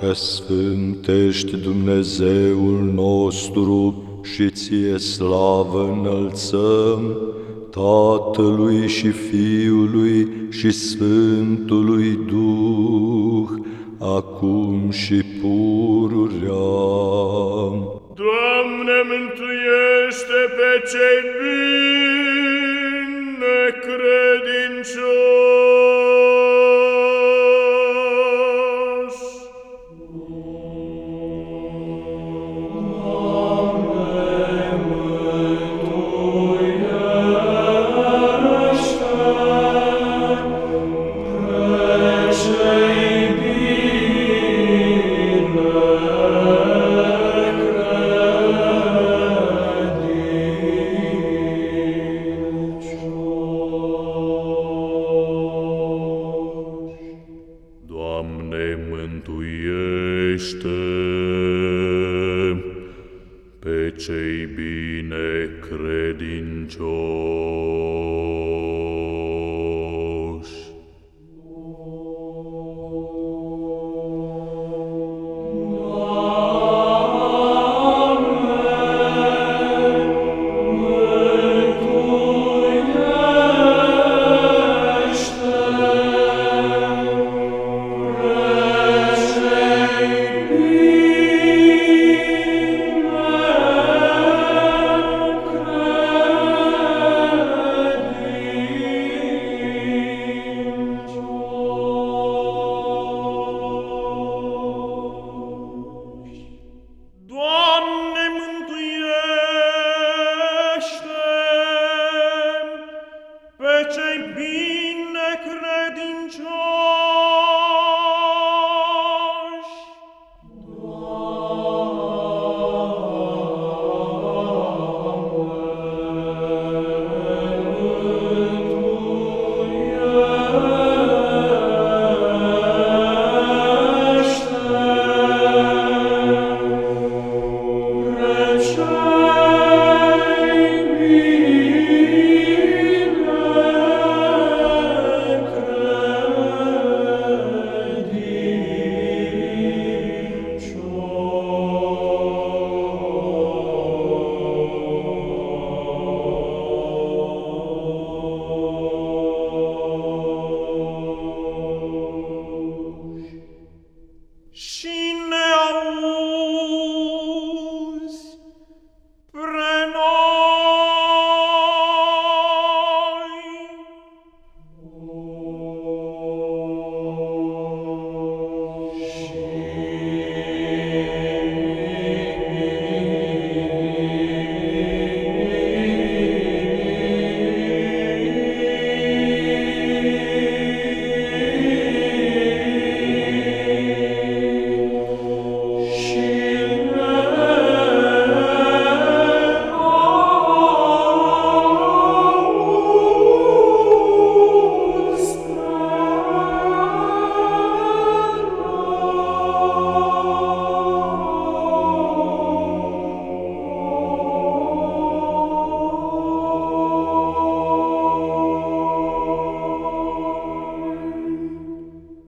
că sfântești Dumnezeul nostru și ție slavă înălțăm, Tatălui și Fiului și Sfântului Duh, acum și pururea. Doamne, mântuiește pe cei bine iubește pe cei bine credincioși.